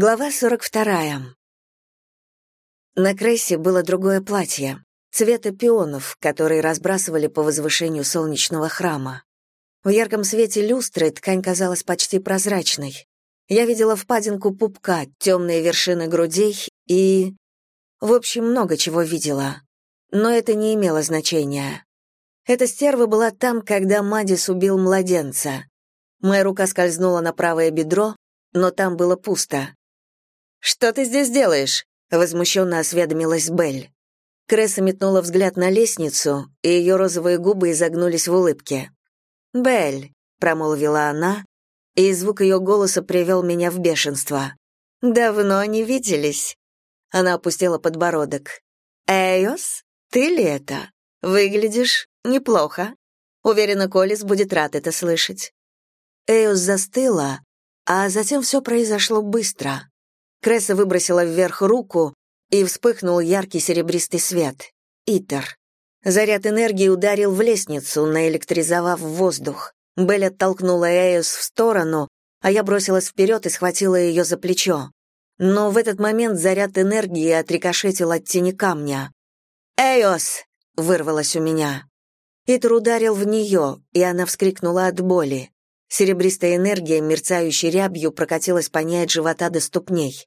Глава 42. На Крессе было другое платье, цвета пионов, которые разбрасывали по возвышению солнечного храма. В ярком свете люстры ткань казалась почти прозрачной. Я видела впадинку пупка, темные вершины грудей и... В общем, много чего видела. Но это не имело значения. Эта стерва была там, когда Мадис убил младенца. Моя рука скользнула на правое бедро, но там было пусто. «Что ты здесь делаешь?» — возмущенно осведомилась Белль. Кресса метнула взгляд на лестницу, и ее розовые губы изогнулись в улыбке. «Белль», — промолвила она, и звук ее голоса привел меня в бешенство. «Давно не виделись». Она опустила подбородок. «Эйос, ты ли это? Выглядишь неплохо. Уверена, Колес будет рад это слышать». Эйос застыла, а затем все произошло быстро. Кресса выбросила вверх руку, и вспыхнул яркий серебристый свет. Итер. Заряд энергии ударил в лестницу, наэлектризовав воздух. Белль оттолкнула Эйос в сторону, а я бросилась вперед и схватила ее за плечо. Но в этот момент заряд энергии отрикошетил от тени камня. «Эйос!» — вырвалось у меня. Итер ударил в нее, и она вскрикнула от боли. Серебристая энергия, мерцающей рябью, прокатилась по ней от живота до ступней.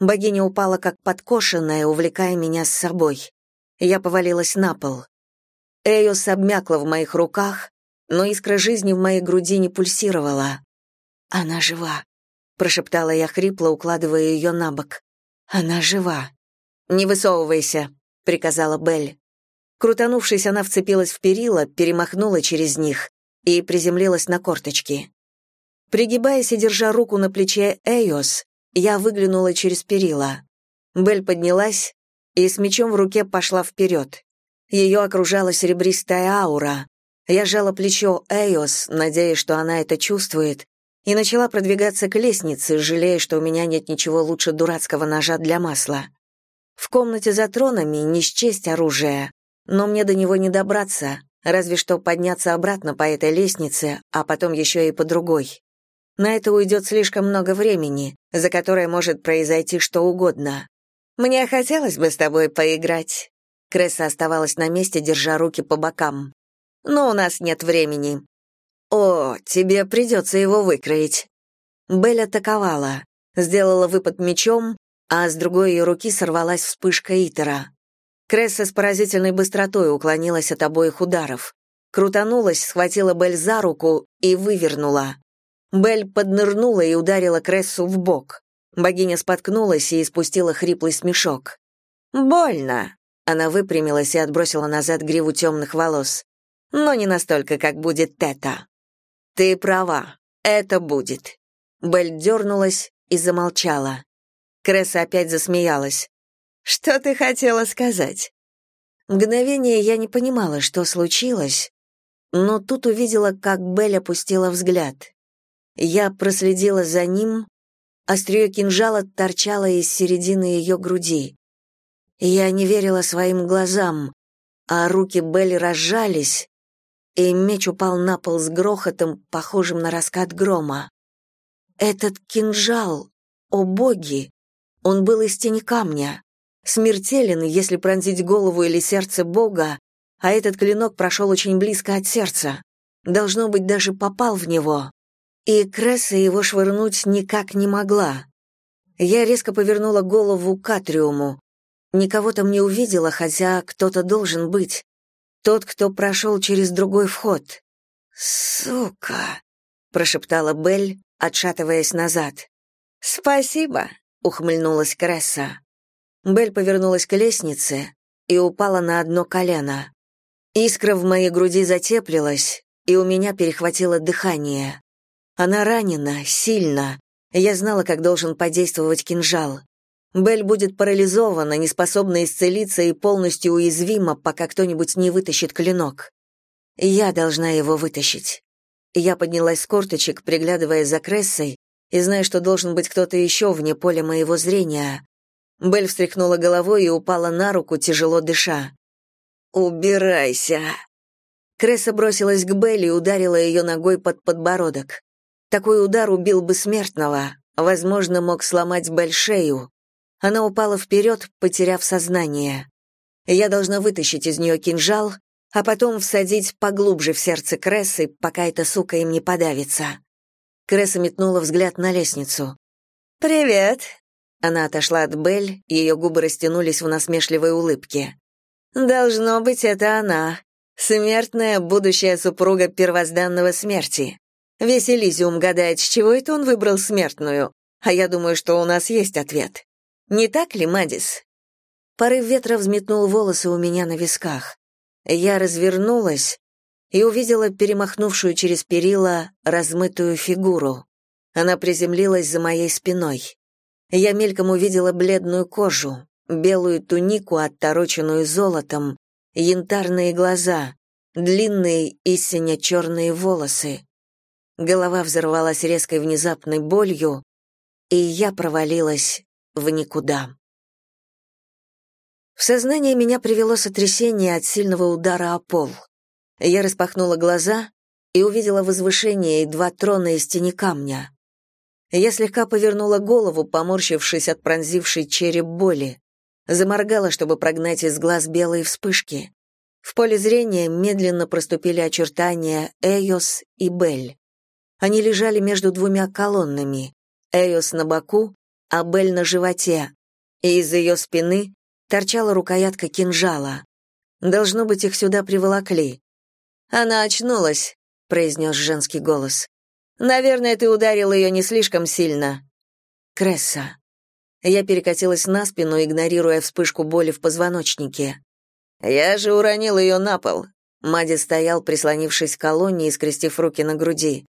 Богиня упала как подкошенная, увлекая меня с собой. Я повалилась на пол. Эйос обмякла в моих руках, но искра жизни в моей груди не пульсировала. «Она жива», — прошептала я хрипло, укладывая ее на бок. «Она жива». «Не высовывайся», — приказала Белль. Крутанувшись, она вцепилась в перила, перемахнула через них и приземлилась на корточки. Пригибаясь и держа руку на плече Эйос, я выглянула через перила. Бель поднялась и с мечом в руке пошла вперед. Ее окружала серебристая аура. Я жала плечо Эйос, надеясь, что она это чувствует, и начала продвигаться к лестнице, жалея, что у меня нет ничего лучше дурацкого ножа для масла. В комнате за тронами не счесть оружия, но мне до него не добраться, разве что подняться обратно по этой лестнице, а потом еще и по другой. На это уйдет слишком много времени, за которое может произойти что угодно. Мне хотелось бы с тобой поиграть. Кресса оставалась на месте, держа руки по бокам. Но у нас нет времени. О, тебе придется его выкроить. Белль атаковала, сделала выпад мечом, а с другой ее руки сорвалась вспышка Итера. Кресса с поразительной быстротой уклонилась от обоих ударов. Крутанулась, схватила Белль за руку и вывернула. Белль поднырнула и ударила Крессу в бок. Богиня споткнулась и испустила хриплый смешок. «Больно!» Она выпрямилась и отбросила назад гриву темных волос. «Но не настолько, как будет Тета». «Ты права, это будет». Белль дернулась и замолчала. Кресса опять засмеялась. Что ты хотела сказать? Мгновение я не понимала, что случилось, но тут увидела, как Белль опустила взгляд. Я проследила за ним, острие кинжала торчало из середины ее груди. Я не верила своим глазам, а руки Белли разжались, и меч упал на пол с грохотом, похожим на раскат грома. Этот кинжал, о боги, он был из тени камня смертелен, если пронзить голову или сердце Бога, а этот клинок прошел очень близко от сердца. Должно быть, даже попал в него. И Кресса его швырнуть никак не могла. Я резко повернула голову к Атриуму. Никого там не увидела, хотя кто-то должен быть. Тот, кто прошел через другой вход. «Сука!» — прошептала Белль, отшатываясь назад. «Спасибо», — ухмыльнулась Кресса. Бель повернулась к лестнице и упала на одно колено. Искра в моей груди затеплилась, и у меня перехватило дыхание. Она ранена, сильно. Я знала, как должен подействовать кинжал. Бель будет парализована, неспособна исцелиться и полностью уязвима, пока кто-нибудь не вытащит клинок. Я должна его вытащить. Я поднялась с корточек, приглядывая за Крессой, и зная, что должен быть кто-то еще вне поля моего зрения, Белль встряхнула головой и упала на руку, тяжело дыша. «Убирайся!» Кресса бросилась к Белли и ударила ее ногой под подбородок. Такой удар убил бы смертного, возможно, мог сломать большею. Она упала вперед, потеряв сознание. Я должна вытащить из нее кинжал, а потом всадить поглубже в сердце Крессы, пока эта сука им не подавится. Кресса метнула взгляд на лестницу. «Привет!» Она отошла от Белль, ее губы растянулись в насмешливой улыбке. «Должно быть, это она. Смертная будущая супруга первозданного смерти. Весь Элизиум гадает, с чего это он выбрал смертную, а я думаю, что у нас есть ответ. Не так ли, Мадис?» Порыв ветра взметнул волосы у меня на висках. Я развернулась и увидела перемахнувшую через перила размытую фигуру. Она приземлилась за моей спиной. Я мельком увидела бледную кожу, белую тунику, оттороченную золотом, янтарные глаза, длинные и сине-черные волосы. Голова взорвалась резкой внезапной болью, и я провалилась в никуда. В сознание меня привело сотрясение от сильного удара о пол. Я распахнула глаза и увидела возвышение и два трона из тени камня. Я слегка повернула голову, поморщившись от пронзившей череп боли. Заморгала, чтобы прогнать из глаз белые вспышки. В поле зрения медленно проступили очертания Эйос и Бель. Они лежали между двумя колоннами. Эйос на боку, а Бель на животе, и из ее спины торчала рукоятка кинжала. Должно быть, их сюда приволокли. «Она очнулась», — произнес женский голос. «Наверное, ты ударил ее не слишком сильно». «Кресса». Я перекатилась на спину, игнорируя вспышку боли в позвоночнике. «Я же уронил ее на пол». Мади стоял, прислонившись к колонне и скрестив руки на груди.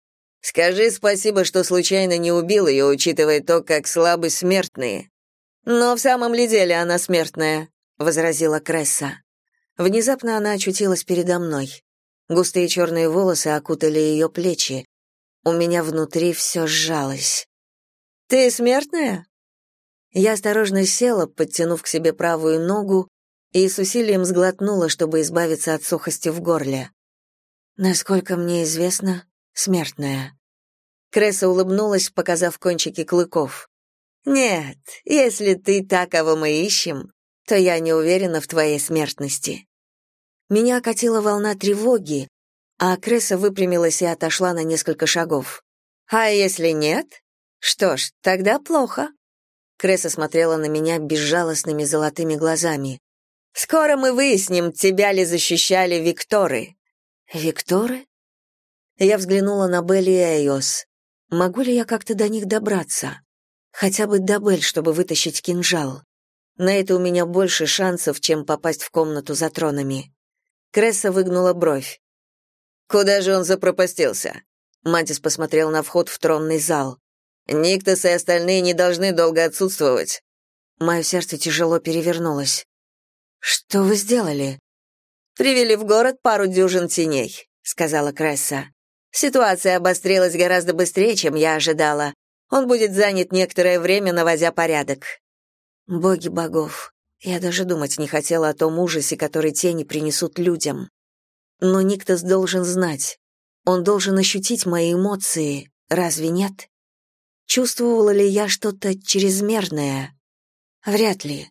«Скажи спасибо, что случайно не убил ее, учитывая то, как слабы смертные». «Но в самом ли деле она смертная?» — возразила Кресса. Внезапно она очутилась передо мной. Густые черные волосы окутали ее плечи. У меня внутри все сжалось. «Ты смертная?» Я осторожно села, подтянув к себе правую ногу, и с усилием сглотнула, чтобы избавиться от сухости в горле. Насколько мне известно, смертная. Кресса улыбнулась, показав кончики клыков. «Нет, если ты та, кого мы ищем, то я не уверена в твоей смертности. Меня окатила волна тревоги, а Кресса выпрямилась и отошла на несколько шагов. «А если нет? Что ж, тогда плохо». Кресса смотрела на меня безжалостными золотыми глазами. «Скоро мы выясним, тебя ли защищали Викторы». «Викторы?» Я взглянула на Белли и Эйос. Могу ли я как-то до них добраться? Хотя бы до Бель, чтобы вытащить кинжал. На это у меня больше шансов, чем попасть в комнату за тронами. Кресса выгнула бровь. «Куда же он запропастился?» Матис посмотрел на вход в тронный зал. «Никтос и остальные не должны долго отсутствовать». Мое сердце тяжело перевернулось. «Что вы сделали?» «Привели в город пару дюжин теней», — сказала Кресса. «Ситуация обострилась гораздо быстрее, чем я ожидала. Он будет занят некоторое время, наводя порядок». «Боги богов, я даже думать не хотела о том ужасе, который тени принесут людям. Но Никтос должен знать. Он должен ощутить мои эмоции, разве нет? Чувствовала ли я что-то чрезмерное? Вряд ли.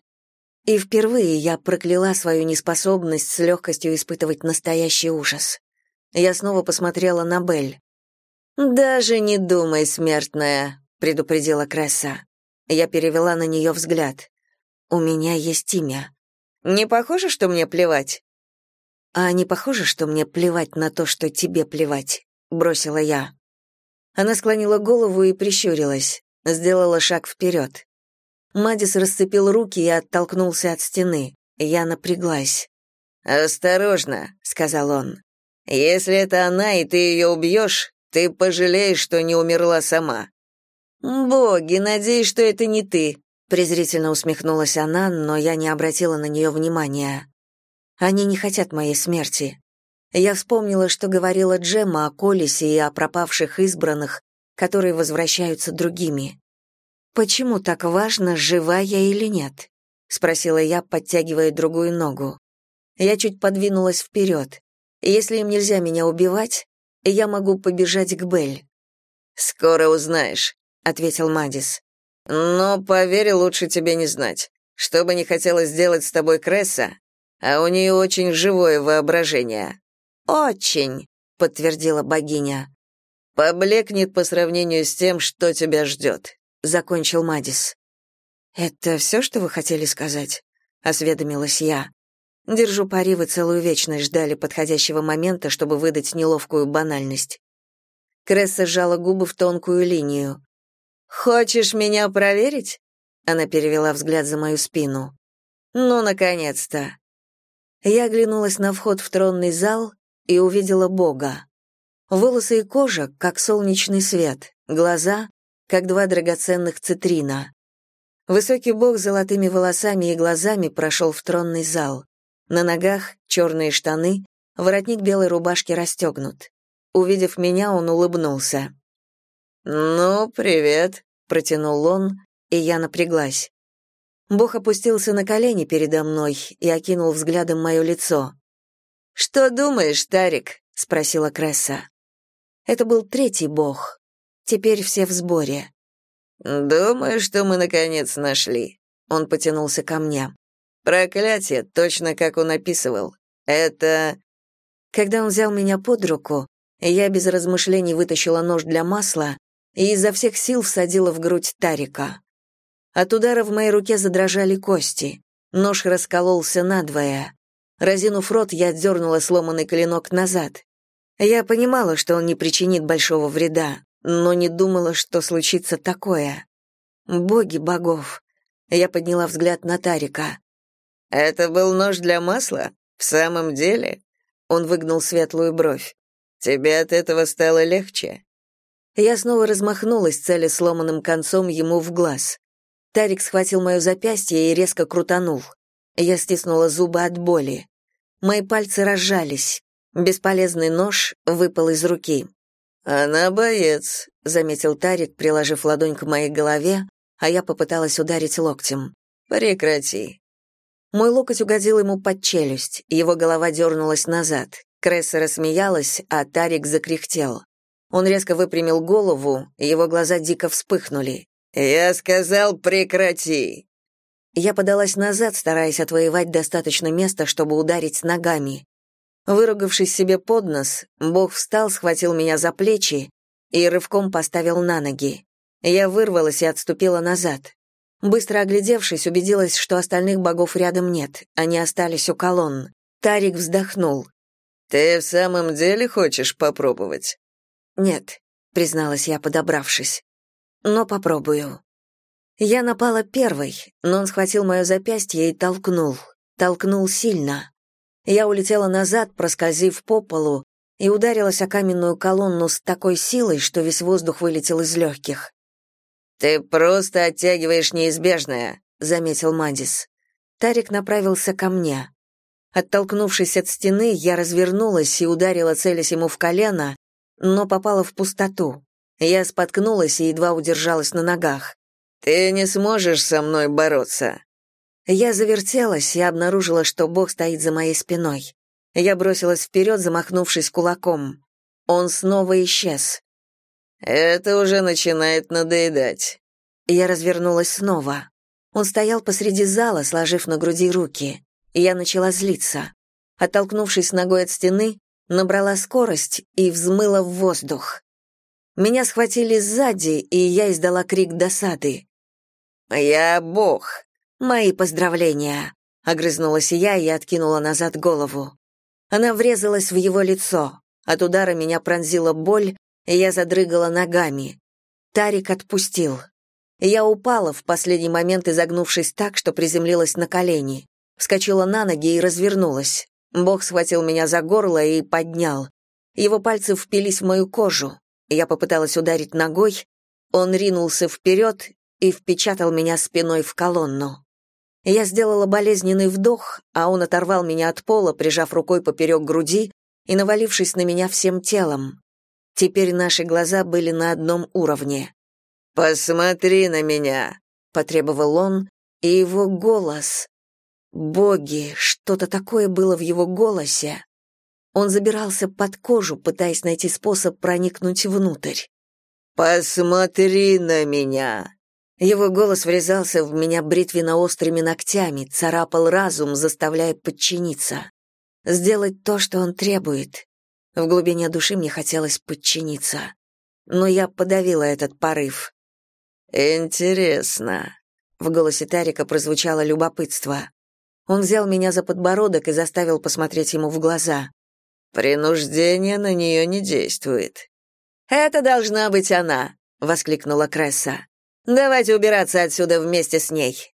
И впервые я прокляла свою неспособность с легкостью испытывать настоящий ужас. Я снова посмотрела на Бель. «Даже не думай, смертная», — предупредила Кресса. Я перевела на нее взгляд. У меня есть имя. Не похоже, что мне плевать? А не похоже, что мне плевать на то, что тебе плевать, бросила я. Она склонила голову и прищурилась, сделала шаг вперед. Мадис расцепил руки и оттолкнулся от стены. Я напряглась. «Осторожно», — сказал он. «Если это она, и ты ее убьешь, ты пожалеешь, что не умерла сама». «Боги, надеюсь, что это не ты», Презрительно усмехнулась она, но я не обратила на нее внимания. Они не хотят моей смерти. Я вспомнила, что говорила Джемма о Колесе и о пропавших избранных, которые возвращаются другими. «Почему так важно, жива я или нет?» — спросила я, подтягивая другую ногу. Я чуть подвинулась вперед. Если им нельзя меня убивать, я могу побежать к Бель. «Скоро узнаешь», — ответил Мадис. «Но, поверь, лучше тебе не знать. Что бы ни хотела сделать с тобой Кресса, а у нее очень живое воображение». «Очень», — подтвердила богиня. «Поблекнет по сравнению с тем, что тебя ждет», — закончил Мадис. «Это все, что вы хотели сказать?» — осведомилась я. Держу пари, вы целую вечность ждали подходящего момента, чтобы выдать неловкую банальность. Кресса сжала губы в тонкую линию. «Хочешь меня проверить?» Она перевела взгляд за мою спину. «Ну, наконец-то!» Я оглянулась на вход в тронный зал и увидела Бога. Волосы и кожа, как солнечный свет, глаза, как два драгоценных цитрина. Высокий бог с золотыми волосами и глазами прошел в тронный зал. На ногах черные штаны, воротник белой рубашки расстегнут. Увидев меня, он улыбнулся. «Ну, привет», — протянул он, и я напряглась. Бог опустился на колени передо мной и окинул взглядом мое лицо. «Что думаешь, Тарик?» — спросила Кресса. Это был третий бог. Теперь все в сборе. «Думаю, что мы наконец нашли». Он потянулся ко мне. Проклятие, точно как он описывал. Это... Когда он взял меня под руку, я без размышлений вытащила нож для масла и изо всех сил всадила в грудь Тарика. От удара в моей руке задрожали кости. Нож раскололся надвое. Разинув рот, я отдернула сломанный клинок назад. Я понимала, что он не причинит большого вреда, но не думала, что случится такое. Боги богов. Я подняла взгляд на Тарика. «Это был нож для масла? В самом деле?» Он выгнул светлую бровь. «Тебе от этого стало легче?» Я снова размахнулась, целя сломанным концом ему в глаз. Тарик схватил мое запястье и резко крутанул. Я стиснула зубы от боли. Мои пальцы разжались. Бесполезный нож выпал из руки. «Она боец», — заметил Тарик, приложив ладонь к моей голове, а я попыталась ударить локтем. «Прекрати. Мой локоть угодил ему под челюсть, его голова дернулась назад. Кресса рассмеялась, а Тарик закряхтел. Он резко выпрямил голову, его глаза дико вспыхнули. «Я сказал, прекрати!» Я подалась назад, стараясь отвоевать достаточно места, чтобы ударить ногами. Выругавшись себе под нос, Бог встал, схватил меня за плечи и рывком поставил на ноги. Я вырвалась и отступила назад. Быстро оглядевшись, убедилась, что остальных богов рядом нет, они остались у колонн. Тарик вздохнул. «Ты в самом деле хочешь попробовать?» «Нет», — призналась я, подобравшись. «Но попробую». Я напала первой, но он схватил мое запястье и толкнул. Толкнул сильно. Я улетела назад, проскользив по полу, и ударилась о каменную колонну с такой силой, что весь воздух вылетел из легких. «Ты просто оттягиваешь неизбежное», — заметил Мадис. Тарик направился ко мне. Оттолкнувшись от стены, я развернулась и ударила, целясь ему в колено, но попала в пустоту. Я споткнулась и едва удержалась на ногах. «Ты не сможешь со мной бороться». Я завертелась и обнаружила, что Бог стоит за моей спиной. Я бросилась вперед, замахнувшись кулаком. Он снова исчез. Это уже начинает надоедать. Я развернулась снова. Он стоял посреди зала, сложив на груди руки. Я начала злиться. Оттолкнувшись ногой от стены, набрала скорость и взмыла в воздух. Меня схватили сзади, и я издала крик досады. «Я бог!» «Мои поздравления!» — огрызнулась я и откинула назад голову. Она врезалась в его лицо. От удара меня пронзила боль, и я задрыгала ногами. Тарик отпустил. Я упала, в последний момент изогнувшись так, что приземлилась на колени. Вскочила на ноги и развернулась. Бог схватил меня за горло и поднял. Его пальцы впились в мою кожу. Я попыталась ударить ногой. Он ринулся вперед и впечатал меня спиной в колонну. Я сделала болезненный вдох, а он оторвал меня от пола, прижав рукой поперек груди и навалившись на меня всем телом. Теперь наши глаза были на одном уровне. «Посмотри на меня!» — потребовал он, и его голос... Боги, что-то такое было в его голосе. Он забирался под кожу, пытаясь найти способ проникнуть внутрь. «Посмотри на меня!» Его голос врезался в меня бритвенно-острыми ногтями, царапал разум, заставляя подчиниться. Сделать то, что он требует. В глубине души мне хотелось подчиниться. Но я подавила этот порыв. «Интересно». В голосе Тарика прозвучало любопытство. Он взял меня за подбородок и заставил посмотреть ему в глаза. «Принуждение на нее не действует». «Это должна быть она», — воскликнула Кресса. Давайте убираться отсюда вместе с ней.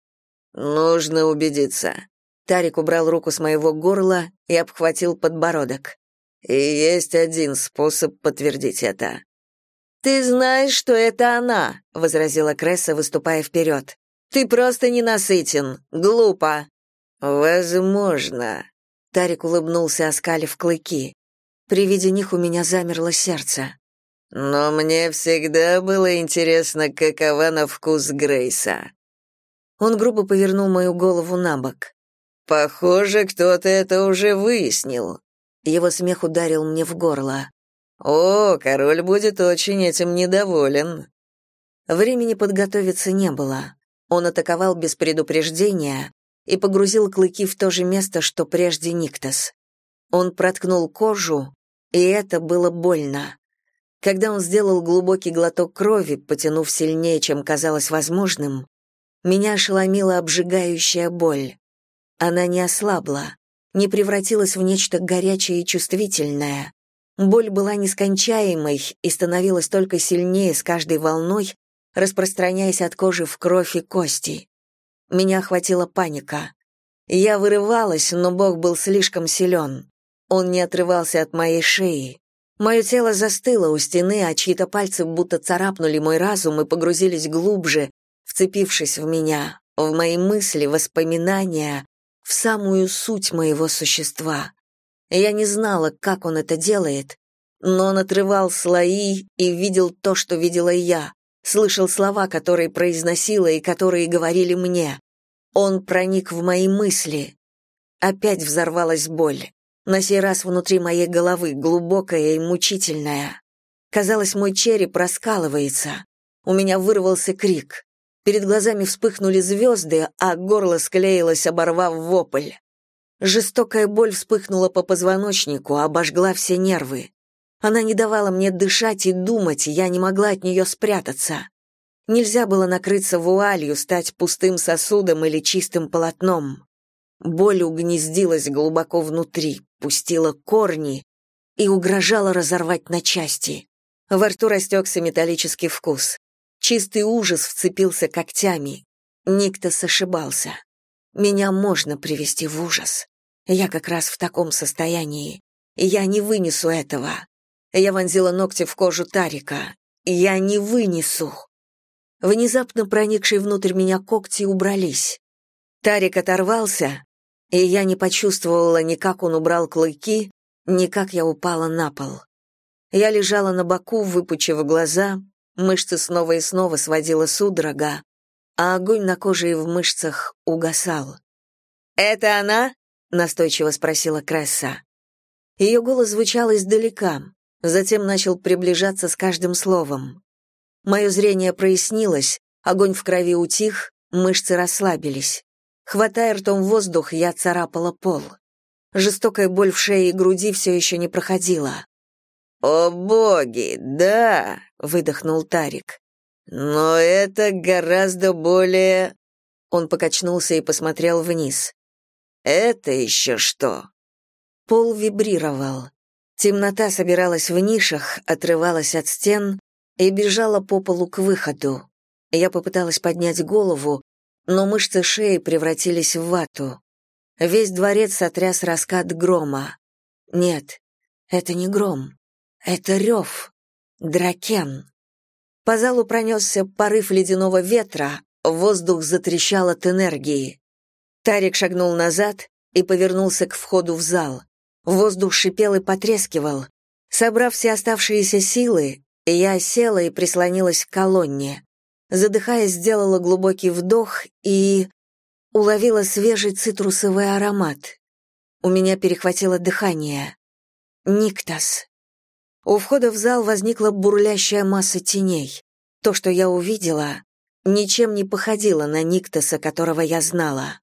Нужно убедиться. Тарик убрал руку с моего горла и обхватил подбородок. И есть один способ подтвердить это. Ты знаешь, что это она, возразила Кресса, выступая вперед. Ты просто ненасытен, глупо. Возможно. Тарик улыбнулся, оскалив клыки. При виде них у меня замерло сердце. Но мне всегда было интересно, какова на вкус Грейса. Он грубо повернул мою голову на бок. Похоже, кто-то это уже выяснил. Его смех ударил мне в горло. О, король будет очень этим недоволен. Времени подготовиться не было. Он атаковал без предупреждения и погрузил клыки в то же место, что прежде Никтос. Он проткнул кожу, и это было больно. Когда он сделал глубокий глоток крови, потянув сильнее, чем казалось возможным, меня ошеломила обжигающая боль. Она не ослабла, не превратилась в нечто горячее и чувствительное. Боль была нескончаемой и становилась только сильнее с каждой волной, распространяясь от кожи в кровь и кости. Меня охватила паника. Я вырывалась, но Бог был слишком силен. Он не отрывался от моей шеи. Мое тело застыло у стены, а чьи-то пальцы будто царапнули мой разум и погрузились глубже, вцепившись в меня, в мои мысли, воспоминания, в самую суть моего существа. Я не знала, как он это делает, но он отрывал слои и видел то, что видела я, слышал слова, которые произносила и которые говорили мне. Он проник в мои мысли. Опять взорвалась боль. На сей раз внутри моей головы, глубокая и мучительная. Казалось, мой череп раскалывается. У меня вырвался крик. Перед глазами вспыхнули звезды, а горло склеилось, оборвав вопль. Жестокая боль вспыхнула по позвоночнику, обожгла все нервы. Она не давала мне дышать и думать, я не могла от нее спрятаться. Нельзя было накрыться вуалью, стать пустым сосудом или чистым полотном. Боль угнездилась глубоко внутри, пустила корни и угрожала разорвать на части. Во рту растекся металлический вкус. Чистый ужас вцепился когтями. Никтос ошибался. Меня можно привести в ужас. Я как раз в таком состоянии. Я не вынесу этого. Я вонзила ногти в кожу Тарика. Я не вынесу. Внезапно проникшие внутрь меня когти убрались. Тарик оторвался, и я не почувствовала ни как он убрал клыки, ни как я упала на пол. Я лежала на боку, выпучив глаза, мышцы снова и снова сводила судорога, а огонь на коже и в мышцах угасал. «Это она?» — настойчиво спросила Кресса. Ее голос звучал издалека, затем начал приближаться с каждым словом. Мое зрение прояснилось, огонь в крови утих, мышцы расслабились. Хватая ртом воздух, я царапала пол. Жестокая боль в шее и груди все еще не проходила. «О боги, да!» — выдохнул Тарик. «Но это гораздо более...» Он покачнулся и посмотрел вниз. «Это еще что?» Пол вибрировал. Темнота собиралась в нишах, отрывалась от стен и бежала по полу к выходу. Я попыталась поднять голову, но мышцы шеи превратились в вату. Весь дворец сотряс раскат грома. Нет, это не гром. Это рев. Дракен. По залу пронесся порыв ледяного ветра, воздух затрещал от энергии. Тарик шагнул назад и повернулся к входу в зал. Воздух шипел и потрескивал. Собрав все оставшиеся силы, я села и прислонилась к колонне задыхаясь, сделала глубокий вдох и уловила свежий цитрусовый аромат. У меня перехватило дыхание. Никтас. У входа в зал возникла бурлящая масса теней. То, что я увидела, ничем не походило на Никтоса, которого я знала.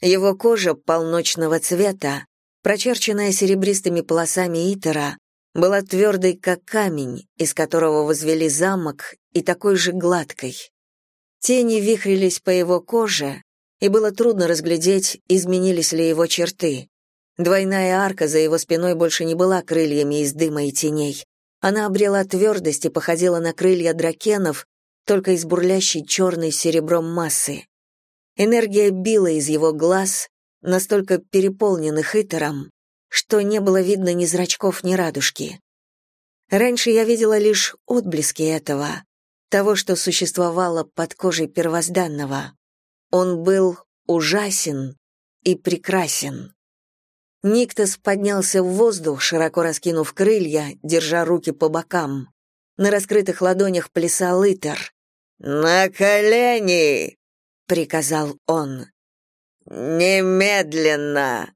Его кожа полночного цвета, прочерченная серебристыми полосами итера, была твердой, как камень, из которого возвели замок, и такой же гладкой. Тени вихрились по его коже, и было трудно разглядеть, изменились ли его черты. Двойная арка за его спиной больше не была крыльями из дыма и теней. Она обрела твердость и походила на крылья дракенов, только из бурлящей черной серебром массы. Энергия била из его глаз, настолько переполненных итером, что не было видно ни зрачков, ни радужки. Раньше я видела лишь отблески этого, того, что существовало под кожей первозданного. Он был ужасен и прекрасен. Никтос поднялся в воздух, широко раскинув крылья, держа руки по бокам. На раскрытых ладонях плясал Итер. «На колени!» — приказал он. «Немедленно!»